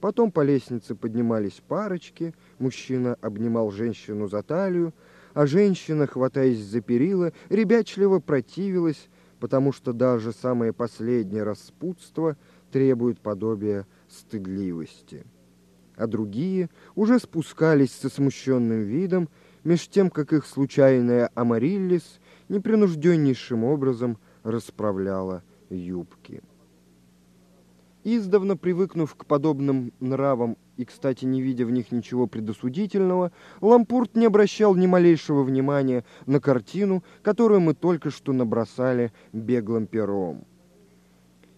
Потом по лестнице поднимались парочки, мужчина обнимал женщину за талию, а женщина, хватаясь за перила, ребячливо противилась, потому что даже самое последнее распутство требует подобия стыдливости. А другие уже спускались со смущенным видом, меж тем, как их случайная Амариллис непринужденнейшим образом расправляла юбки. Издавна привыкнув к подобным нравам и, кстати, не видя в них ничего предосудительного, Лампурт не обращал ни малейшего внимания на картину, которую мы только что набросали беглым пером.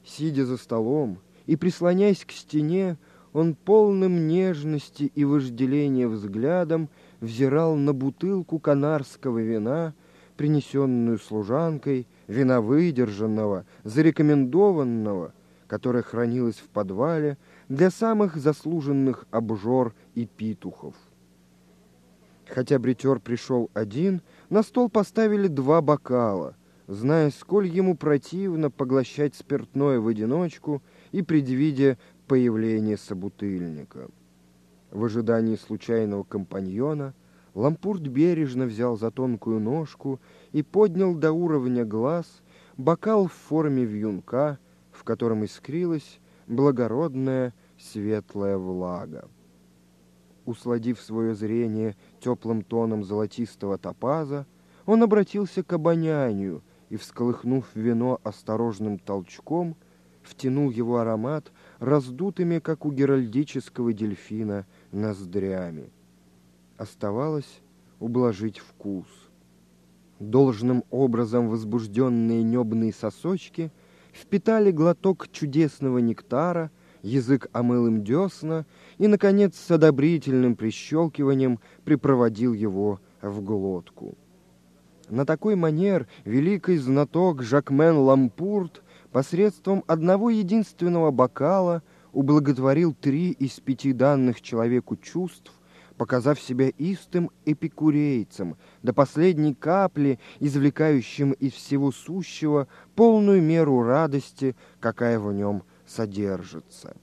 Сидя за столом и прислоняясь к стене, он полным нежности и вожделения взглядом взирал на бутылку канарского вина, принесенную служанкой, вина выдержанного, зарекомендованного, которое хранилось в подвале для самых заслуженных обжор и питухов. Хотя бритер пришел один, на стол поставили два бокала, зная, сколь ему противно поглощать спиртное в одиночку и предвидя появление собутыльника. В ожидании случайного компаньона Лампурт бережно взял за тонкую ножку и поднял до уровня глаз бокал в форме вьюнка, в котором искрилась благородная светлая влага. Усладив свое зрение теплым тоном золотистого топаза, он обратился к обонянию и, всколыхнув вино осторожным толчком, втянул его аромат раздутыми, как у геральдического дельфина, ноздрями. Оставалось ублажить вкус. Должным образом возбужденные небные сосочки впитали глоток чудесного нектара, язык омыл им десна и, наконец, с одобрительным прищелкиванием припроводил его в глотку. На такой манер великий знаток Жакмен Лампурт посредством одного единственного бокала ублаготворил три из пяти данных человеку чувств, показав себя истым эпикурейцем, до последней капли извлекающим из всего сущего полную меру радости, какая в нем содержится.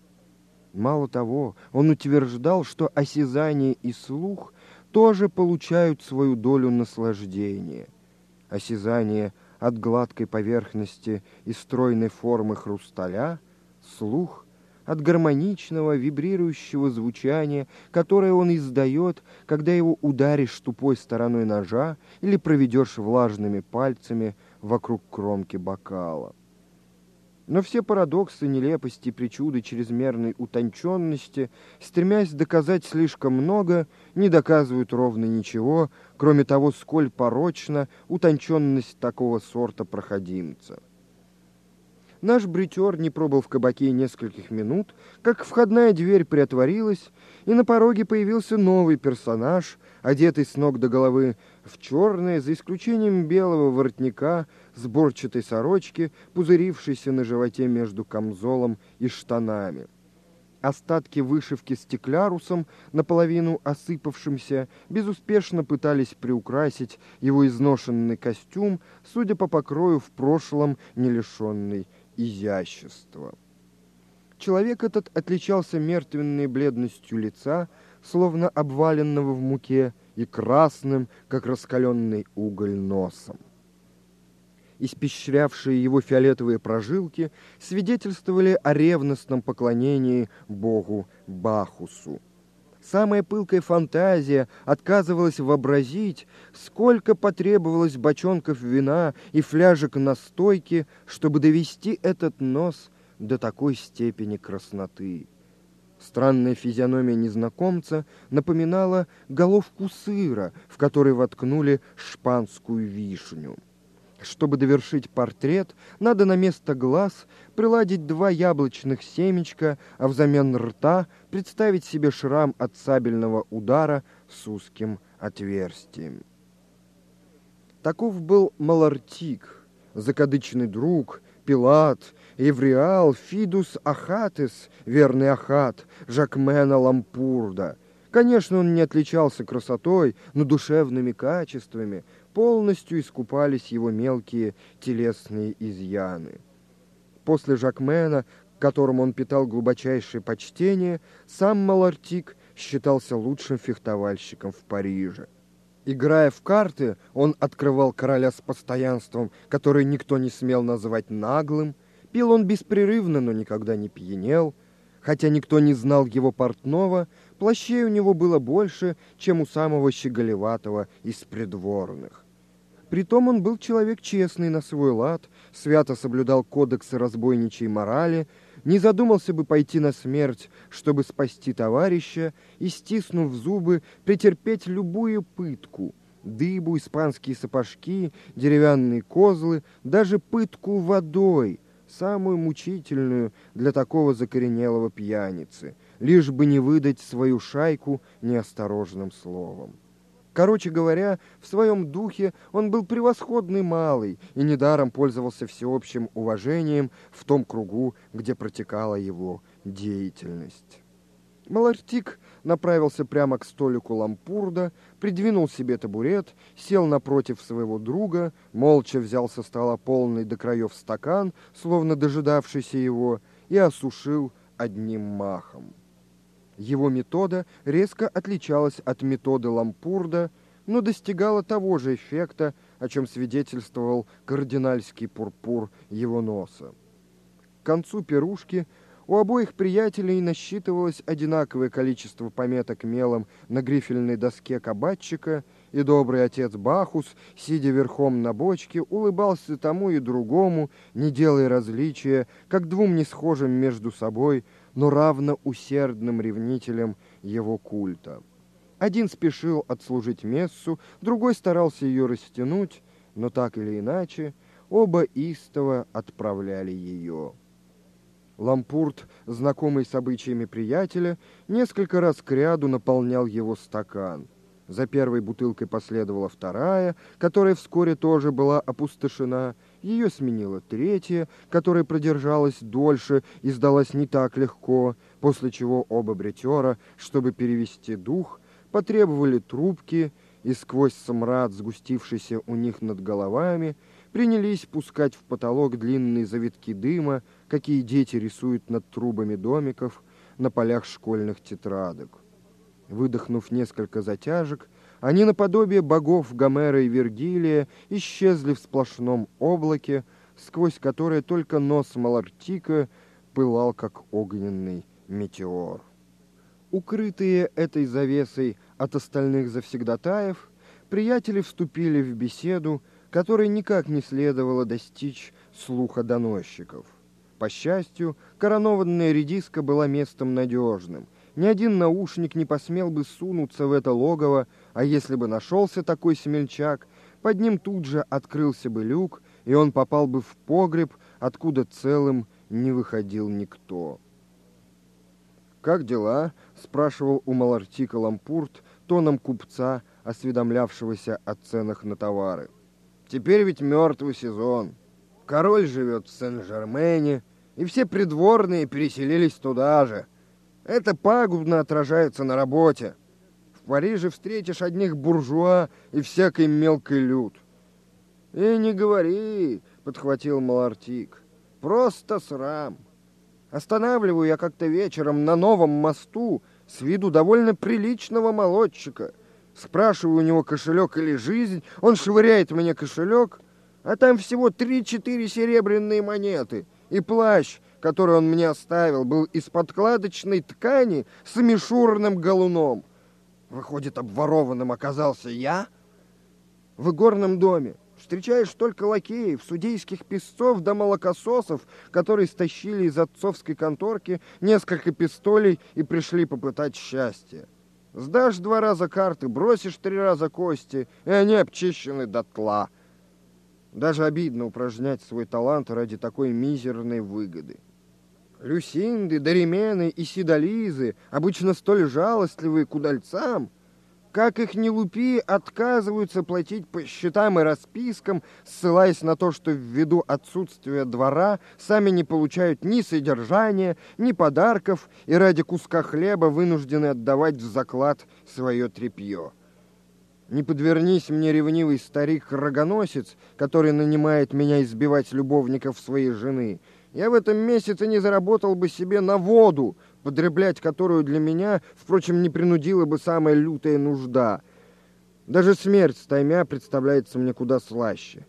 Мало того, он утверждал, что осязание и слух тоже получают свою долю наслаждения. Осязание – от гладкой поверхности и стройной формы хрусталя, слух от гармоничного вибрирующего звучания, которое он издает, когда его ударишь тупой стороной ножа или проведешь влажными пальцами вокруг кромки бокала. Но все парадоксы, нелепости, причуды чрезмерной утонченности, стремясь доказать слишком много, не доказывают ровно ничего, кроме того, сколь порочна утонченность такого сорта проходимца. Наш бритер не пробыл в кабаке нескольких минут, как входная дверь приотворилась, и на пороге появился новый персонаж, одетый с ног до головы в черное, за исключением белого воротника, сборчатой сорочки, пузырившейся на животе между камзолом и штанами. Остатки вышивки стеклярусом, наполовину осыпавшимся, безуспешно пытались приукрасить его изношенный костюм, судя по покрою в прошлом не лишенный изящества. Человек этот отличался мертвенной бледностью лица, словно обваленного в муке, и красным, как раскаленный уголь, носом. Испещрявшие его фиолетовые прожилки свидетельствовали о ревностном поклонении богу Бахусу. Самая пылкая фантазия отказывалась вообразить, сколько потребовалось бочонков вина и фляжек настойки, чтобы довести этот нос до такой степени красноты. Странная физиономия незнакомца напоминала головку сыра, в который воткнули шпанскую вишню. Чтобы довершить портрет, надо на место глаз приладить два яблочных семечка, а взамен рта представить себе шрам от сабельного удара с узким отверстием. Таков был Малартик, закадычный друг, Пилат, Евриал, Фидус Ахатес, верный Ахат, Жакмена Лампурда. Конечно, он не отличался красотой, но душевными качествами – полностью искупались его мелкие телесные изъяны. После Жакмена которому он питал глубочайшее почтение, сам Малартик считался лучшим фехтовальщиком в Париже. Играя в карты, он открывал короля с постоянством, которое никто не смел называть наглым. Пил он беспрерывно, но никогда не пьянел. Хотя никто не знал его портного, плащей у него было больше, чем у самого щеголеватого из придворных. Притом он был человек честный на свой лад, свято соблюдал кодексы разбойничьей морали, не задумался бы пойти на смерть, чтобы спасти товарища, и, стиснув зубы, претерпеть любую пытку, дыбу, испанские сапожки, деревянные козлы, даже пытку водой, самую мучительную для такого закоренелого пьяницы, лишь бы не выдать свою шайку неосторожным словом. Короче говоря, в своем духе он был превосходный малый и недаром пользовался всеобщим уважением в том кругу, где протекала его деятельность. Малартик направился прямо к столику лампурда, придвинул себе табурет, сел напротив своего друга, молча взял со стола полный до краев стакан, словно дожидавшийся его, и осушил одним махом. Его метода резко отличалась от методы Лампурда, но достигала того же эффекта, о чем свидетельствовал кардинальский пурпур его носа. К концу пирушки у обоих приятелей насчитывалось одинаковое количество пометок мелом на грифельной доске кабачика, и добрый отец Бахус, сидя верхом на бочке, улыбался тому и другому, не делая различия, как двум несхожим между собой – но равно усердным ревнителем его культа. Один спешил отслужить мессу, другой старался ее растянуть, но так или иначе оба истово отправляли ее. Лампурт, знакомый с обычаями приятеля, несколько раз кряду наполнял его стакан. За первой бутылкой последовала вторая, которая вскоре тоже была опустошена, ее сменила третья, которая продержалась дольше и сдалась не так легко, после чего оба бритера, чтобы перевести дух, потребовали трубки и сквозь смрад, сгустившийся у них над головами, принялись пускать в потолок длинные завитки дыма, какие дети рисуют над трубами домиков на полях школьных тетрадок. Выдохнув несколько затяжек, они наподобие богов Гомера и Вергилия исчезли в сплошном облаке, сквозь которое только нос Малартика пылал, как огненный метеор. Укрытые этой завесой от остальных завсегдатаев, приятели вступили в беседу, которой никак не следовало достичь слуха доносчиков. По счастью, коронованная редиска была местом надежным — ни один наушник не посмел бы сунуться в это логово, а если бы нашелся такой смельчак, под ним тут же открылся бы люк, и он попал бы в погреб, откуда целым не выходил никто. «Как дела?» — спрашивал у Малартика Лампурт тоном купца, осведомлявшегося о ценах на товары. «Теперь ведь мертвый сезон. Король живет в Сен-Жермене, и все придворные переселились туда же». Это пагубно отражается на работе. В Париже встретишь одних буржуа и всякий мелкий люд. «И не говори», — подхватил Малартик, — «просто срам. Останавливаю я как-то вечером на новом мосту с виду довольно приличного молодчика. Спрашиваю у него кошелек или жизнь, он швыряет мне кошелек, а там всего три-четыре серебряные монеты и плащ, который он мне оставил, был из подкладочной ткани с мишурным галуном. Выходит, обворованным оказался я? В игорном доме встречаешь только лакеев, судейских песцов да молокососов, которые стащили из отцовской конторки несколько пистолей и пришли попытать счастье. Сдашь два раза карты, бросишь три раза кости, и они обчищены дотла. Даже обидно упражнять свой талант ради такой мизерной выгоды. Люсинды, Доримены и Сидализы, обычно столь жалостливые к удальцам, как их не лупи, отказываются платить по счетам и распискам, ссылаясь на то, что ввиду отсутствия двора сами не получают ни содержания, ни подарков и ради куска хлеба вынуждены отдавать в заклад свое тряпье. Не подвернись мне ревнивый старик-рогоносец, который нанимает меня избивать любовников своей жены — Я в этом месяце не заработал бы себе на воду, подреблять которую для меня, впрочем, не принудила бы самая лютая нужда. Даже смерть стаймя представляется мне куда слаще.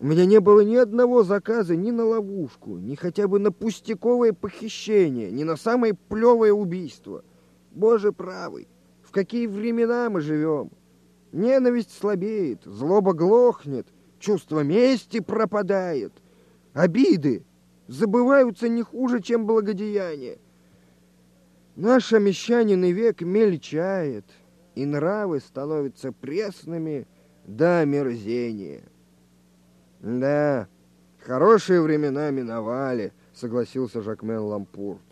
У меня не было ни одного заказа ни на ловушку, ни хотя бы на пустяковое похищение, ни на самое плевое убийство. Боже правый, в какие времена мы живем! Ненависть слабеет, злоба глохнет, чувство мести пропадает, обиды забываются не хуже, чем благодеяние. Наш мещанин век мельчает, и нравы становятся пресными до омерзения. Да, хорошие времена миновали, согласился Жакмен Лампурт.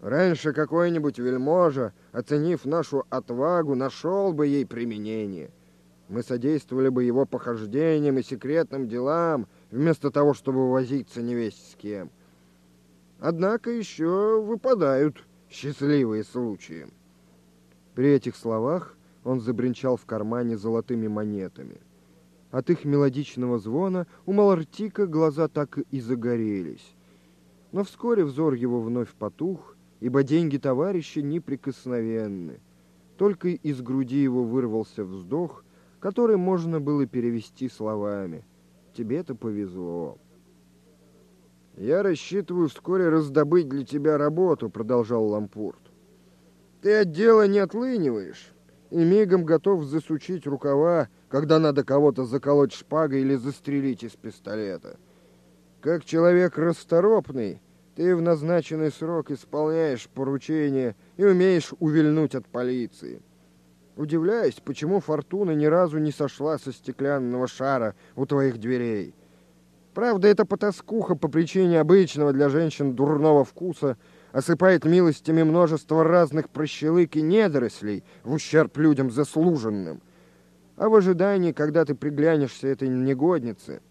Раньше какой-нибудь вельможа, оценив нашу отвагу, нашел бы ей применение. Мы содействовали бы его похождениям и секретным делам, вместо того, чтобы возиться не весть с кем. Однако еще выпадают счастливые случаи. При этих словах он забринчал в кармане золотыми монетами. От их мелодичного звона у Малартика глаза так и загорелись. Но вскоре взор его вновь потух, ибо деньги товарища неприкосновенны. Только из груди его вырвался вздох, который можно было перевести словами. «Тебе-то повезло». «Я рассчитываю вскоре раздобыть для тебя работу», — продолжал Лампурт. «Ты от дела не отлыниваешь и мигом готов засучить рукава, когда надо кого-то заколоть шпагой или застрелить из пистолета. Как человек расторопный, ты в назначенный срок исполняешь поручения и умеешь увильнуть от полиции. Удивляюсь, почему фортуна ни разу не сошла со стеклянного шара у твоих дверей. Правда, эта потаскуха по причине обычного для женщин дурного вкуса осыпает милостями множество разных прощелык и недорослей в ущерб людям заслуженным. А в ожидании, когда ты приглянешься этой негоднице,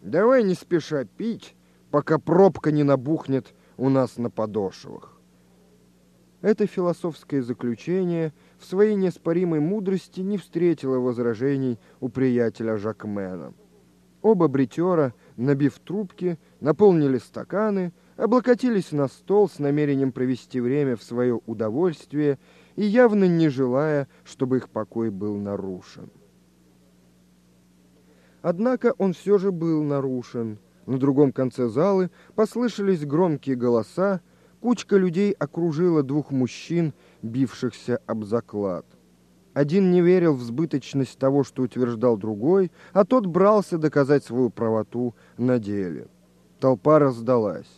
давай не спеша пить, пока пробка не набухнет у нас на подошвах. Это философское заключение в своей неоспоримой мудрости не встретило возражений у приятеля Жакмена. Оба бритера, набив трубки, наполнили стаканы, облокотились на стол с намерением провести время в свое удовольствие и явно не желая, чтобы их покой был нарушен. Однако он все же был нарушен. На другом конце залы послышались громкие голоса, кучка людей окружила двух мужчин, бившихся об заклад. Один не верил в сбыточность того, что утверждал другой, а тот брался доказать свою правоту на деле. Толпа раздалась.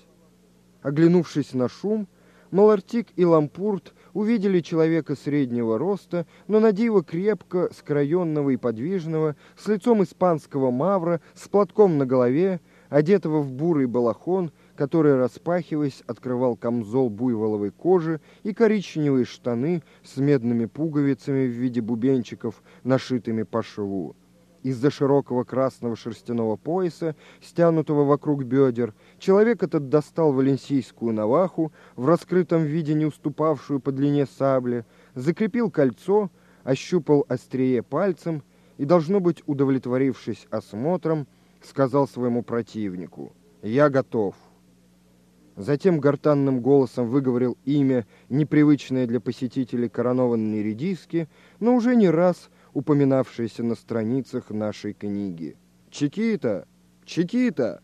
Оглянувшись на шум, Малартик и Лампурт увидели человека среднего роста, но на диво крепко, скроенного и подвижного, с лицом испанского мавра, с платком на голове, одетого в бурый балахон, который, распахиваясь, открывал камзол буйволовой кожи и коричневые штаны с медными пуговицами в виде бубенчиков, нашитыми по шву. Из-за широкого красного шерстяного пояса, стянутого вокруг бедер, человек этот достал валенсийскую наваху, в раскрытом виде не уступавшую по длине сабли, закрепил кольцо, ощупал острие пальцем и, должно быть, удовлетворившись осмотром, сказал своему противнику «Я готов». Затем гортанным голосом выговорил имя, непривычное для посетителей коронованной редиски, но уже не раз упоминавшееся на страницах нашей книги. «Чикита! Чикита!»